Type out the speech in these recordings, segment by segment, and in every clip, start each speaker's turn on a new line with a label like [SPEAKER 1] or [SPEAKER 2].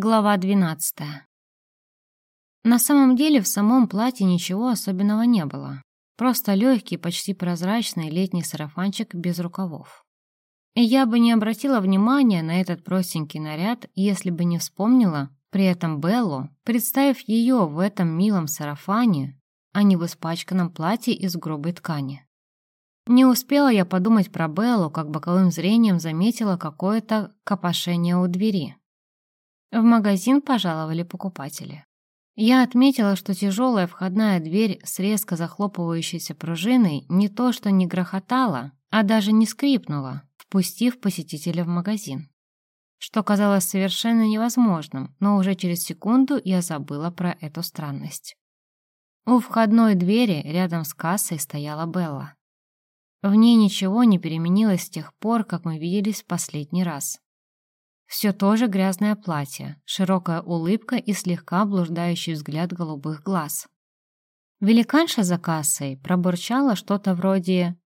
[SPEAKER 1] Глава 12. На самом деле в самом платье ничего особенного не было. Просто легкий, почти прозрачный летний сарафанчик без рукавов. И я бы не обратила внимания на этот простенький наряд, если бы не вспомнила при этом Беллу, представив ее в этом милом сарафане, а не в испачканном платье из грубой ткани. Не успела я подумать про Беллу, как боковым зрением заметила какое-то копошение у двери. В магазин пожаловали покупатели. Я отметила, что тяжелая входная дверь с резко захлопывающейся пружиной не то что не грохотала, а даже не скрипнула, впустив посетителя в магазин. Что казалось совершенно невозможным, но уже через секунду я забыла про эту странность. У входной двери рядом с кассой стояла Белла. В ней ничего не переменилось с тех пор, как мы виделись в последний раз. Все то же грязное платье, широкая улыбка и слегка блуждающий взгляд голубых глаз. Великанша за кассой пробурчала что-то вроде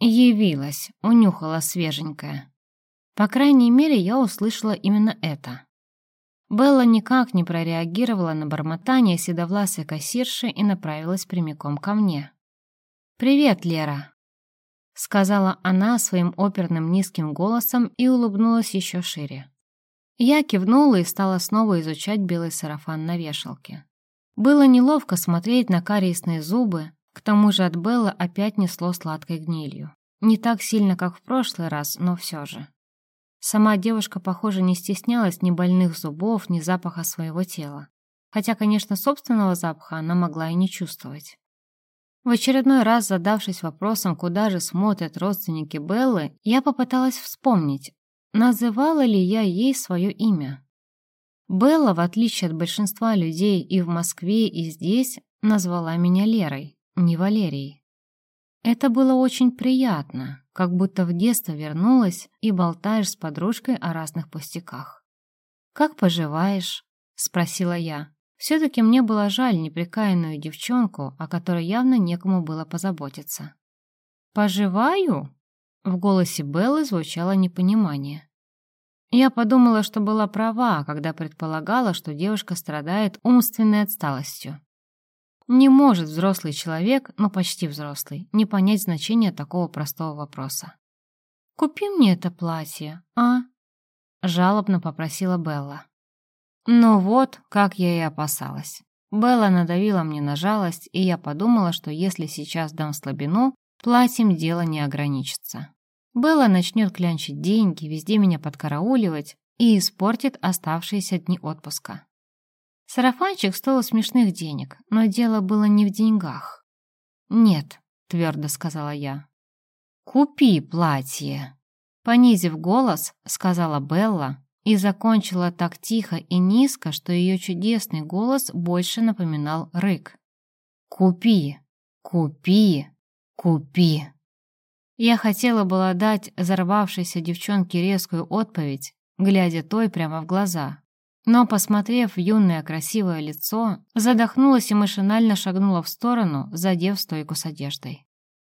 [SPEAKER 1] «Явилась, унюхала свеженькое». По крайней мере, я услышала именно это. Белла никак не прореагировала на бормотание седовласой кассирши и направилась прямиком ко мне. «Привет, Лера», — сказала она своим оперным низким голосом и улыбнулась еще шире. Я кивнула и стала снова изучать белый сарафан на вешалке. Было неловко смотреть на кариесные зубы, к тому же от Беллы опять несло сладкой гнилью. Не так сильно, как в прошлый раз, но все же. Сама девушка, похоже, не стеснялась ни больных зубов, ни запаха своего тела. Хотя, конечно, собственного запаха она могла и не чувствовать. В очередной раз, задавшись вопросом, куда же смотрят родственники Беллы, я попыталась вспомнить, Называла ли я ей свое имя? Белла, в отличие от большинства людей и в Москве, и здесь, назвала меня Лерой, не Валерией. Это было очень приятно, как будто в детство вернулась и болтаешь с подружкой о разных пустяках. «Как поживаешь?» — спросила я. Все-таки мне было жаль неприкаянную девчонку, о которой явно некому было позаботиться. «Поживаю?» В голосе Беллы звучало непонимание. Я подумала, что была права, когда предполагала, что девушка страдает умственной отсталостью. Не может взрослый человек, но почти взрослый, не понять значение такого простого вопроса. «Купи мне это платье, а?» — жалобно попросила Белла. Ну вот, как я и опасалась. Белла надавила мне на жалость, и я подумала, что если сейчас дам слабину, Платьем дело не ограничится. Белла начнет клянчить деньги, везде меня подкарауливать и испортит оставшиеся дни отпуска. Сарафанчик стоил смешных денег, но дело было не в деньгах. «Нет», — твердо сказала я. «Купи платье», — понизив голос, сказала Белла и закончила так тихо и низко, что ее чудесный голос больше напоминал рык. «Купи, купи, «Купи!» Я хотела была дать взорвавшейся девчонке резкую отповедь, глядя той прямо в глаза. Но, посмотрев в юное красивое лицо, задохнулась и машинально шагнула в сторону, задев стойку с одеждой.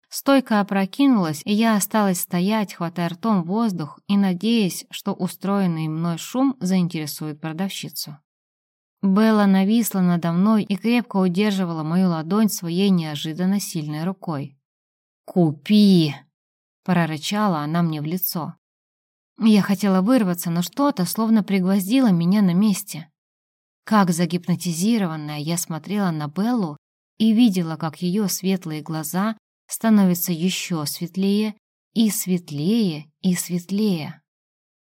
[SPEAKER 1] Стойка опрокинулась, и я осталась стоять, хватая ртом воздух и надеясь, что устроенный мной шум заинтересует продавщицу. Белла нависла надо мной и крепко удерживала мою ладонь своей неожиданно сильной рукой. «Купи!» — прорычала она мне в лицо. Я хотела вырваться, но что-то словно пригвоздило меня на месте. Как загипнотизированная я смотрела на Беллу и видела, как ее светлые глаза становятся еще светлее и светлее и светлее.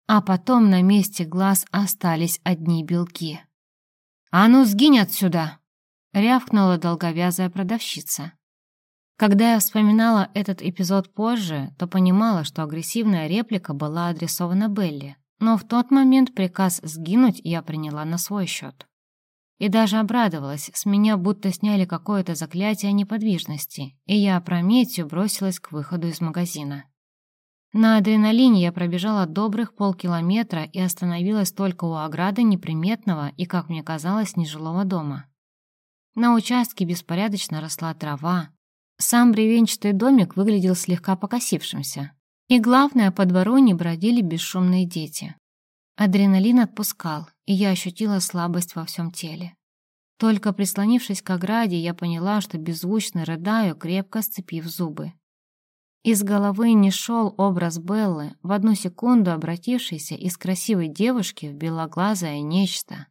[SPEAKER 1] А потом на месте глаз остались одни белки. «А ну, сгинь отсюда!» — рявкнула долговязая продавщица. Когда я вспоминала этот эпизод позже, то понимала, что агрессивная реплика была адресована Белли, но в тот момент приказ сгинуть я приняла на свой счет. И даже обрадовалась, с меня будто сняли какое-то заклятие неподвижности, и я опрометью бросилась к выходу из магазина. На адреналине я пробежала добрых полкилометра и остановилась только у ограды неприметного и, как мне казалось, нежилого дома. На участке беспорядочно росла трава, сам бревенчатый домик выглядел слегка покосившимся. И главное, по двору бродили бесшумные дети. Адреналин отпускал, и я ощутила слабость во всем теле. Только прислонившись к ограде, я поняла, что беззвучно рыдаю, крепко сцепив зубы. Из головы не шел образ Беллы, в одну секунду обратившейся из красивой девушки в белоглазое нечто.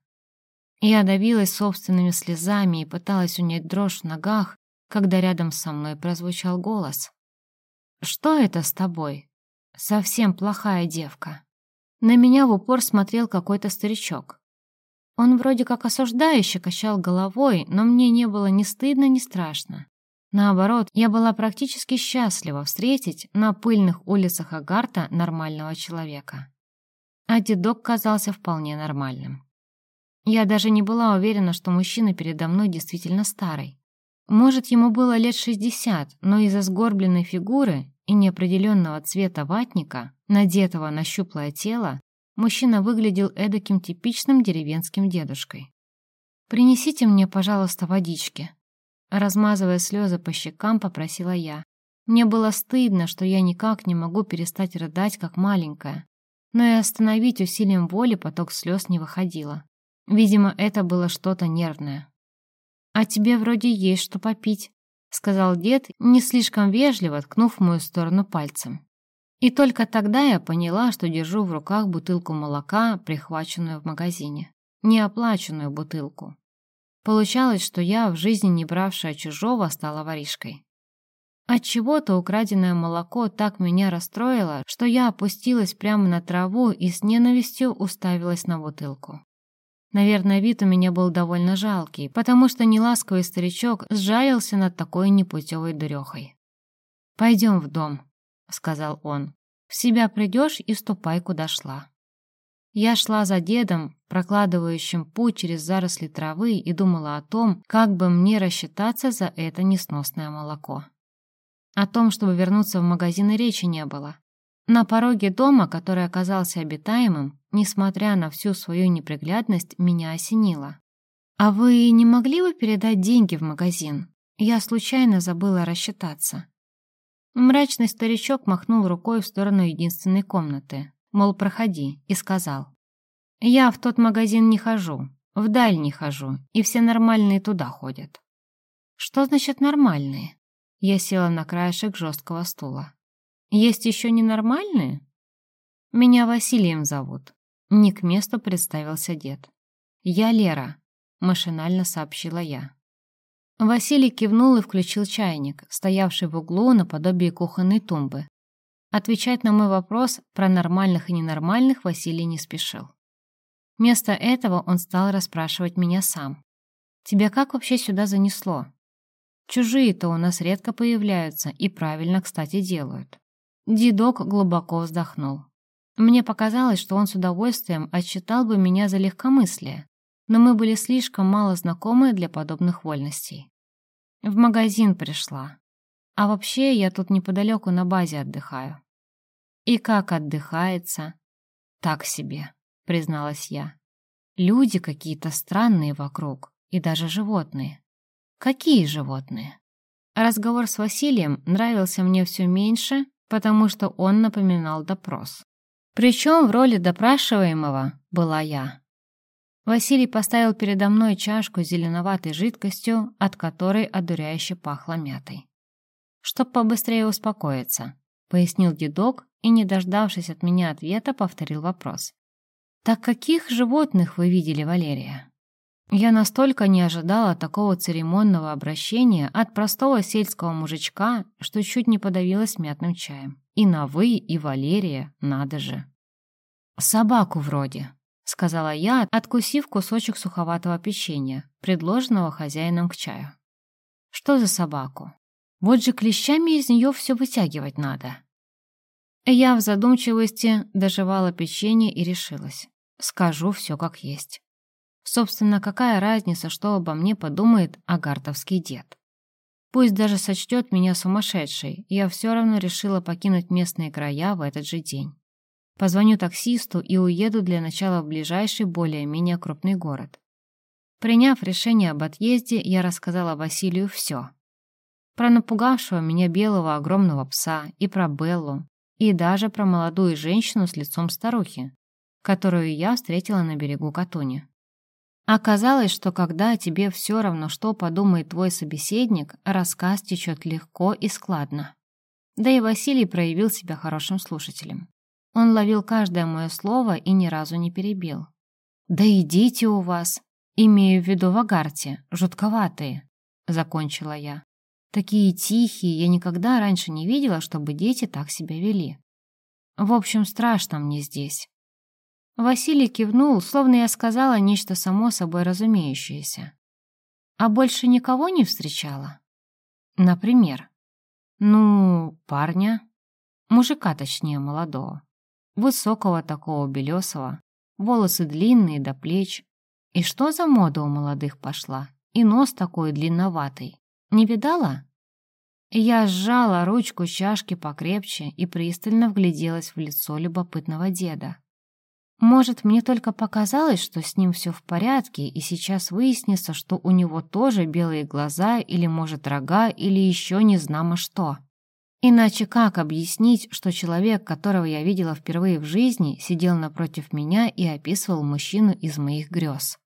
[SPEAKER 1] Я давилась собственными слезами и пыталась унять дрожь в ногах, когда рядом со мной прозвучал голос. «Что это с тобой? Совсем плохая девка». На меня в упор смотрел какой-то старичок. Он вроде как осуждающе качал головой, но мне не было ни стыдно, ни страшно. Наоборот, я была практически счастлива встретить на пыльных улицах Агарта нормального человека. А дедок казался вполне нормальным. Я даже не была уверена, что мужчина передо мной действительно старый. Может, ему было лет 60, но из-за сгорбленной фигуры и неопределенного цвета ватника, надетого на щуплое тело, мужчина выглядел эдаким типичным деревенским дедушкой. «Принесите мне, пожалуйста, водички», Размазывая слезы по щекам, попросила я. Мне было стыдно, что я никак не могу перестать рыдать, как маленькая. Но и остановить усилием воли поток слез не выходило. Видимо, это было что-то нервное. «А тебе вроде есть что попить», — сказал дед, не слишком вежливо ткнув в мою сторону пальцем. И только тогда я поняла, что держу в руках бутылку молока, прихваченную в магазине. Неоплаченную бутылку. Получалось, что я, в жизни не бравшая чужого, стала воришкой. Отчего-то украденное молоко так меня расстроило, что я опустилась прямо на траву и с ненавистью уставилась на бутылку. Наверное, вид у меня был довольно жалкий, потому что неласковый старичок сжалился над такой непутевой дурехой. «Пойдем в дом», — сказал он. «В себя придешь и ступай, куда шла». Я шла за дедом, прокладывающим путь через заросли травы, и думала о том, как бы мне рассчитаться за это несносное молоко. О том, чтобы вернуться в магазин, и речи не было. На пороге дома, который оказался обитаемым, несмотря на всю свою неприглядность, меня осенило. «А вы не могли бы передать деньги в магазин? Я случайно забыла рассчитаться». Мрачный старичок махнул рукой в сторону единственной комнаты, мол, проходи, и сказал. «Я в тот магазин не хожу, в даль не хожу, и все нормальные туда ходят». «Что значит нормальные?» Я села на краешек жесткого стула. «Есть еще ненормальные?» «Меня Василием зовут», — не к месту представился дед. «Я Лера», — машинально сообщила я. Василий кивнул и включил чайник, стоявший в углу наподобие кухонной тумбы, Отвечать на мой вопрос про нормальных и ненормальных Василий не спешил. Вместо этого он стал расспрашивать меня сам. «Тебя как вообще сюда занесло?» «Чужие-то у нас редко появляются и правильно, кстати, делают». Дедок глубоко вздохнул. Мне показалось, что он с удовольствием отчитал бы меня за легкомыслие, но мы были слишком мало знакомы для подобных вольностей. В магазин пришла. А вообще, я тут неподалеку на базе отдыхаю. И как отдыхается? Так себе, призналась я. Люди какие-то странные вокруг, и даже животные. Какие животные? Разговор с Василием нравился мне все меньше, потому что он напоминал допрос. Причем в роли допрашиваемого была я. Василий поставил передо мной чашку с зеленоватой жидкостью, от которой одуряюще пахло мятой чтоб побыстрее успокоиться», — пояснил дедок и, не дождавшись от меня ответа, повторил вопрос. «Так каких животных вы видели, Валерия?» Я настолько не ожидала такого церемонного обращения от простого сельского мужичка, что чуть не подавилась мятным чаем. И на «вы», и Валерия, надо же. «Собаку вроде», — сказала я, откусив кусочек суховатого печенья, предложенного хозяином к чаю. «Что за собаку?» Вот же клещами из нее все вытягивать надо. Я в задумчивости доживала печенье и решилась. Скажу все как есть. Собственно, какая разница, что обо мне подумает агартовский дед? Пусть даже сочтет меня сумасшедшей, я все равно решила покинуть местные края в этот же день. Позвоню таксисту и уеду для начала в ближайший более-менее крупный город. Приняв решение об отъезде, я рассказала Василию все. Про напугавшего меня белого огромного пса и про Беллу, и даже про молодую женщину с лицом старухи. которую я встретила на берегу Катуни. Оказалось, что когда тебе все равно, что подумает твой собеседник, рассказ течет легко и складно. Да и Василий проявил себя хорошим слушателем. Он ловил каждое мое слово и ни разу не перебил. «Да идите у вас!» «Имею в виду в Агарте, жутковатые», — закончила я. «Такие тихие, я никогда раньше не видела, чтобы дети так себя вели. В общем, страшно мне здесь». Василий кивнул, словно я сказала нечто само собой разумеющееся. «А больше никого не встречала?» «Например?» «Ну, парня. Мужика, точнее, молодого. Высокого такого, белесого. Волосы длинные до плеч. И что за мода у молодых пошла? И нос такой длинноватый. Не видала?» Я сжала ручку чашки покрепче и пристально вгляделась в лицо любопытного деда. Может, мне только показалось, что с ним все в порядке, и сейчас выяснится, что у него тоже белые глаза или, может, рога, или еще не знамо что. Иначе как объяснить, что человек, которого я видела впервые в жизни, сидел напротив меня и описывал мужчину из моих грез?